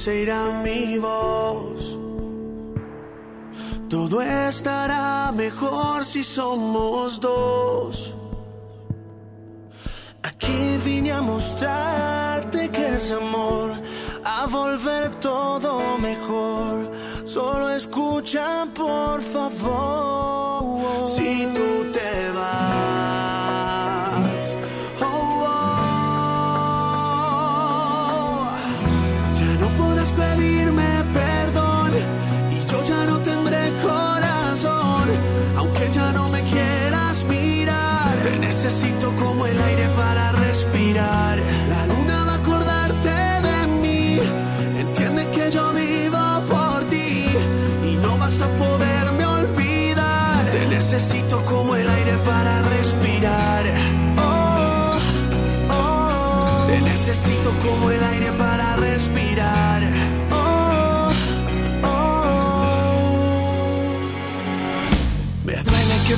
se irá mi voz. Todo estará mejor si somos dos. Aquí vine a mostrarte que es amor, a volver todo mejor. Solo escucha, por favor. Si tú necesito como el aire para respirar. La luna va a acordarte de mí. Entiende que yo vivo por ti y no vas a poderme olvidar. Te necesito como el aire para respirar. Oh, oh. Te necesito como el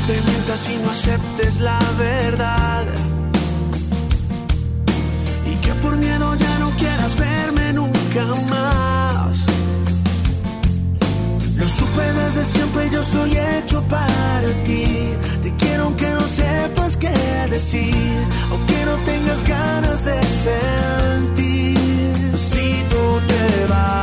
te mientas y no aceptes la verdad. Y que por miedo ya no quieras verme nunca más. Lo supe desde siempre, yo soy hecho para ti. Te quiero aunque no sepas qué decir, aunque no tengas ganas de sentir. Si tú te vas,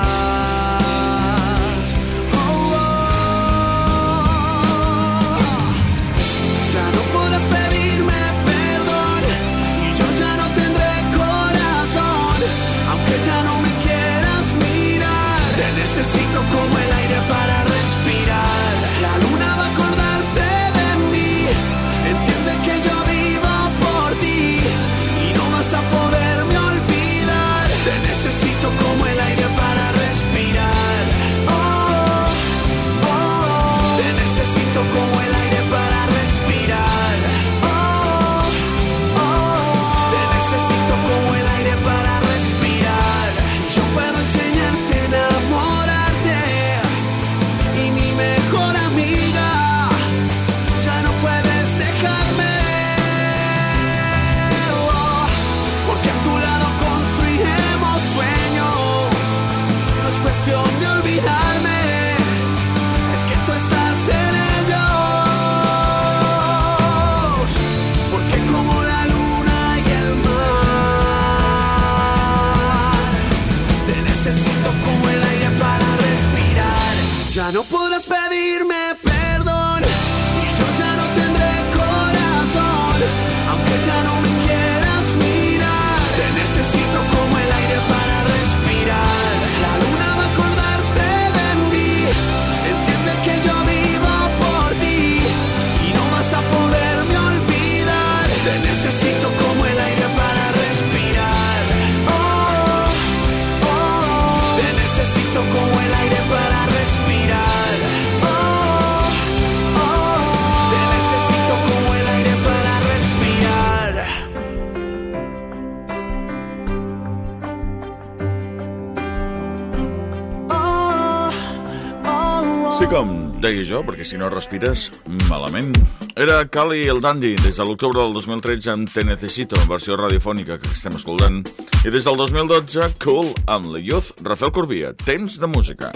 com deia jo, perquè si no respires, malament. Era Cali el Dandy, des de l'octubre del 2013 amb Te Necesito, versió radiofònica que estem escoltant. I des del 2012, Cool amb la Youth, Rafael Corbia, Temps de música.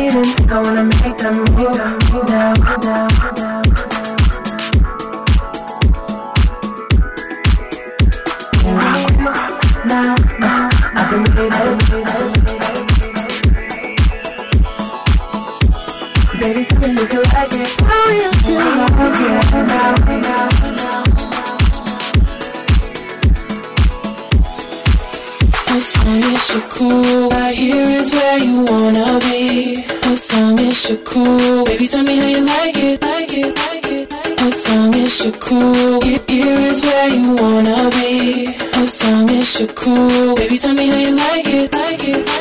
I wanna make them move now, now, now. Long as you're cool, baby, tell me how you like it, like it, like it. As long as you're cool, he- here is where you wanna be. What song is so cool? Baby, tell me how you like it, like it, like it.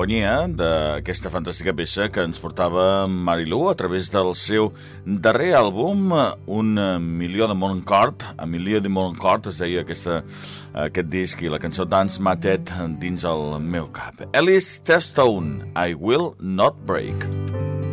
companyia d'aquesta fantàstica peça que ens portava Marilu a través del seu darrer àlbum, Un milió de Montcort, A milió de Montcort es deia aquesta, aquest disc i la cançó Dance Matet dins el meu cap. Alice Testone, I Will Not Break.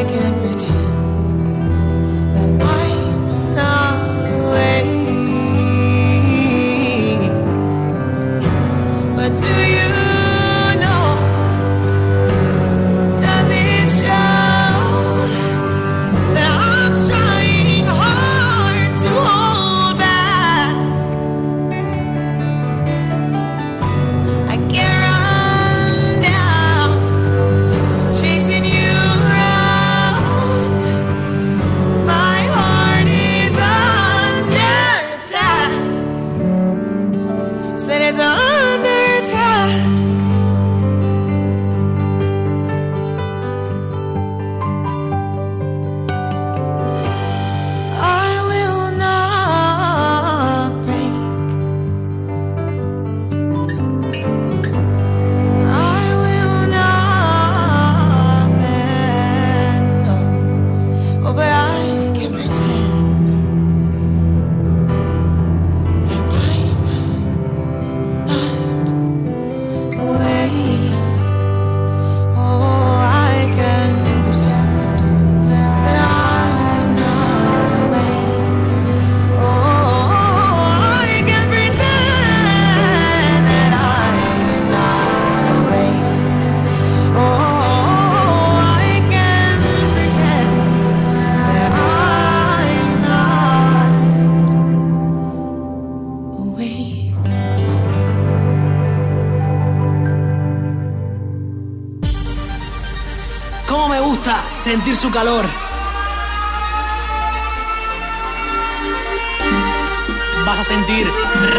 I can pretend. su calor. Vas a sentir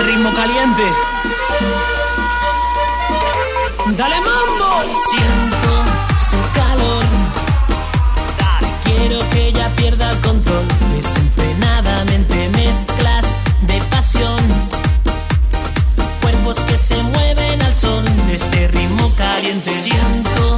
ritmo caliente. Dale mambo. Siento su calor. Dale. Quiero que ella pierda el control. Desenfrenadamente mezclas de pasión. Cuerpos que se mueven al son de este ritmo caliente. Siento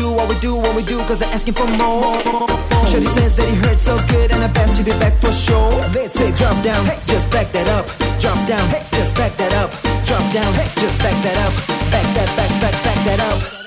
do what we do, what we do, cause they're asking for more. Shorty says that it hurts so good, and I bet she'll be back for sure. They say drop down, hey, just back that up. Drop down, hey, just back that up. Drop down, hey, just back that up. Back that, back, back, back that up.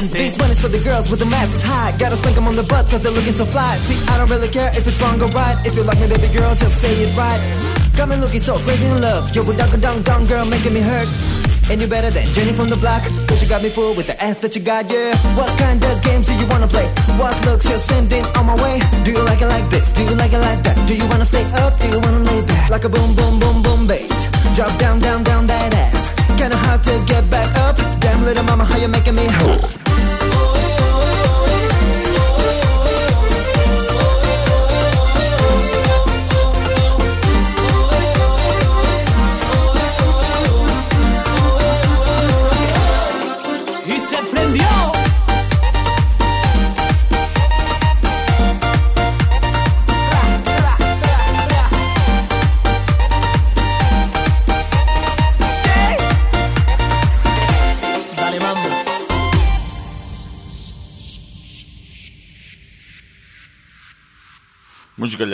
Caliente. This for the girls with the masses high. Gotta spank 'em on the butt cause they're looking so fly. See, I don't really care if it's wrong or right. If you like me, baby girl, just say it right. Got me looking so crazy in love. A dunk, dunk, dunk girl making me hurt. And you're better than Jenny from the block. Cause you got me fooled with the ass that you got, yeah. What kind of games do you wanna play? What looks you're sending on my way? Do you like it like this? Do you like it like that? Do you wanna stay up? Do you wanna lay back? Like a boom, boom, boom, boom bass. Drop down, down, down that ass. Kinda hard to get back up. Damn little mama, how you making me hurt?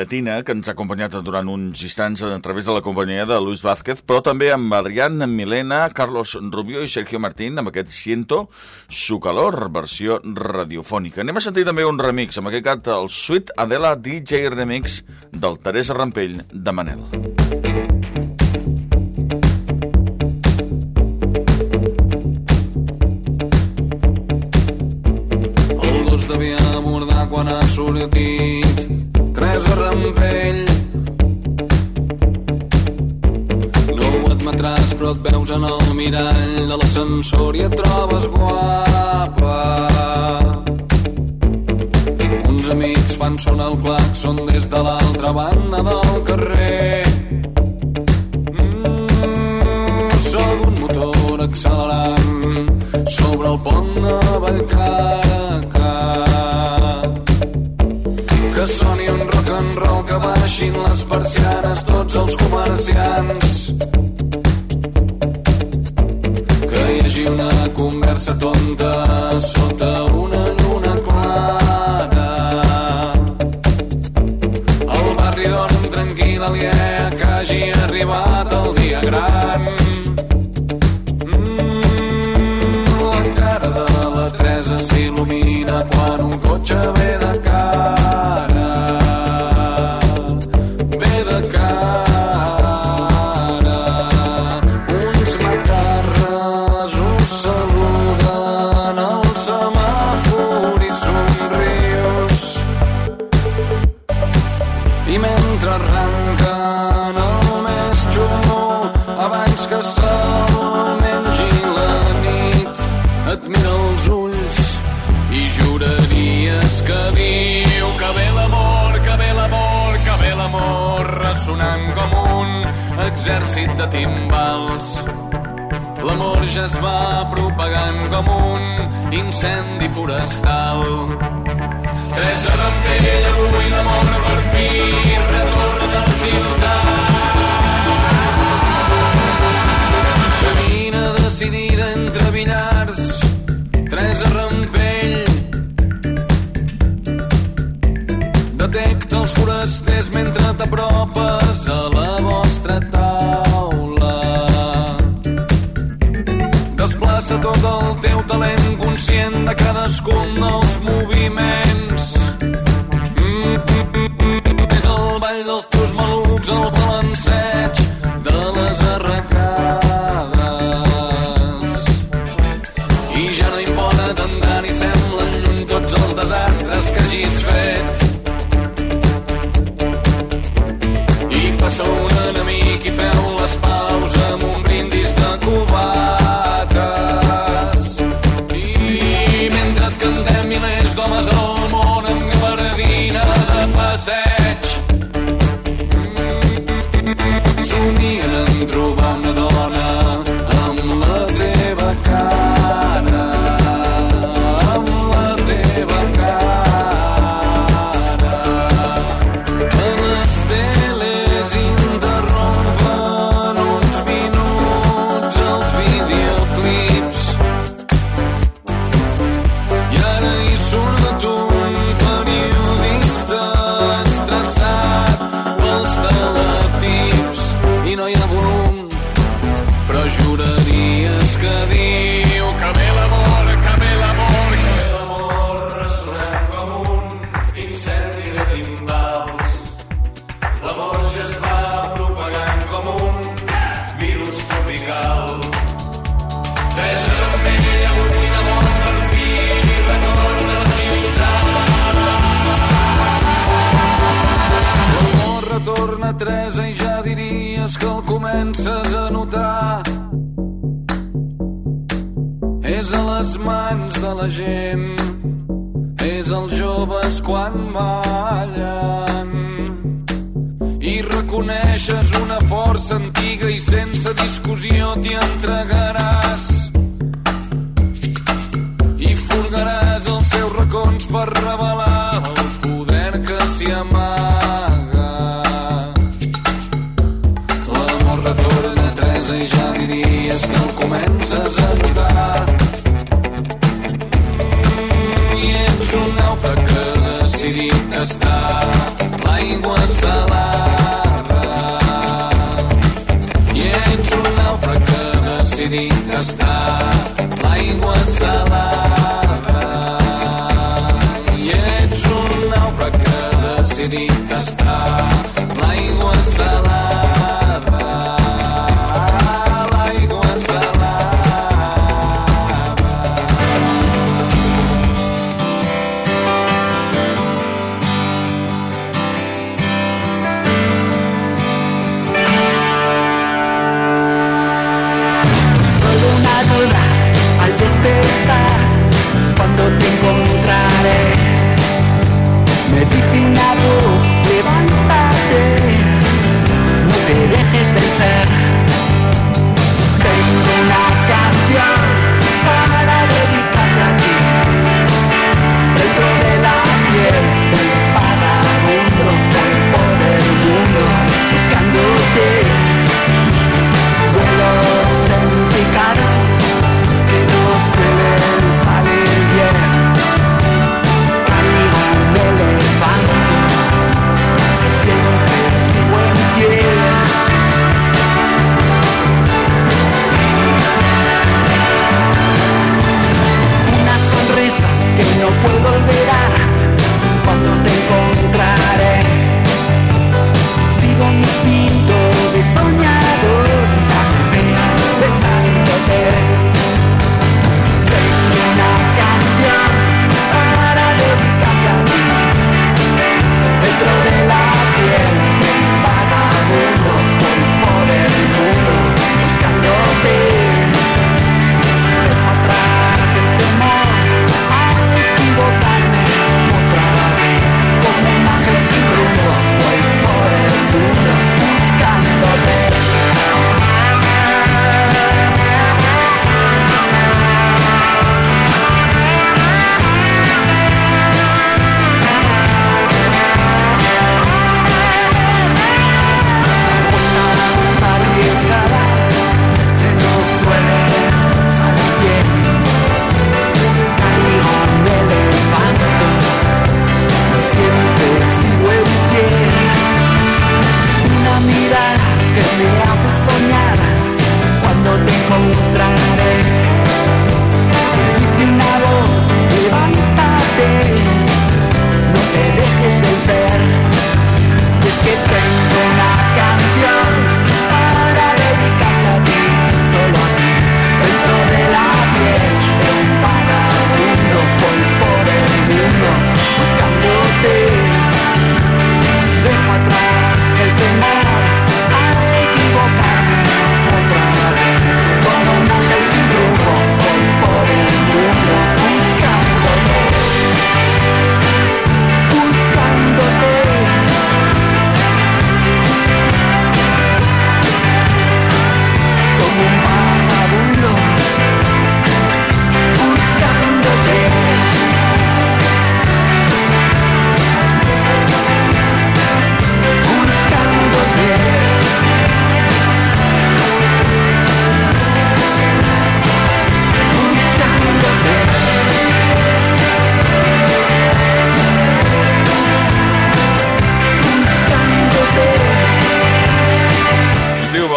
Llatina que ens ha acompanyat durant uns instants a través de la companyia de Luis Vázquez, però també amb Adrián Milena, Carlos Rubio i Sergio Martín amb aquest Siento su calor, versió radiofònica. Anem a sentir també un remix, amb aquest cat el Sweet Adela DJ Remix del Teresa Rampell de Manel. El gos devia abordar quan ha sortit Teresa Rampell No ho admetràs però et veus en el mirall de l'ascensor i et trobes guapa. Uns amics fan sonar el claxon des de l'altra banda del carrer. Mm, accelerant sobre el pont de Vallcarca que soni un rock and roll que baixin les persianes tots els comerciants. Que hi hagi una conversa tonta sota una lluna clara. El barri dorm tranquil aliè que hagi conscient de cadascun dels moviments. D'homes al món amb gabardina de passeig. Somien en retorna Teresa i ja diries que comences a notar. És a les mans de la gent és els joves quan ballen. I reconeixes una força antiga i sense discussió t'hi entregaràs i furgaràs els seus racons per revelar el poder que s'hi amaga. L'amor retorna Teresa i ja diries que el comences a notar. I ets un nàufrag que ha decidit estar l'aigua salada. I ets un nàufrag que ha decidit estar l'aigua salada. city que està l'aigua salada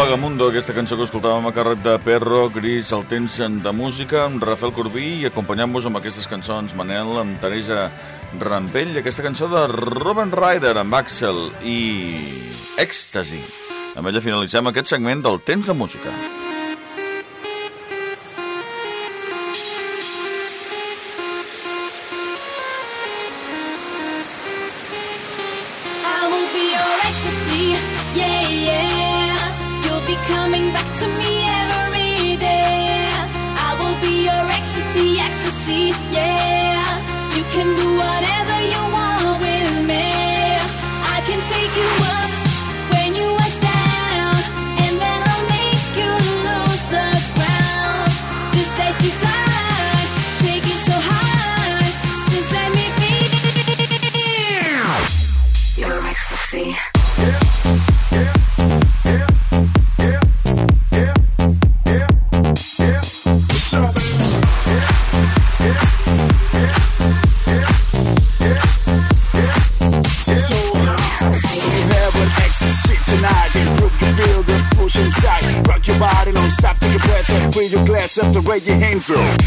Vagamundo, aquesta cançó que escoltàvem a càrrec de Perro, Gris, el temps de música, amb Rafael Corbí i acompanyant-vos amb aquestes cançons, Manel, amb Teresa Rampell, aquesta cançó de Robin Ryder, amb Axel i Ecstasy. Amb ella finalitzem aquest segment del temps de música. where your hands up.